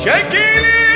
Çekilir it!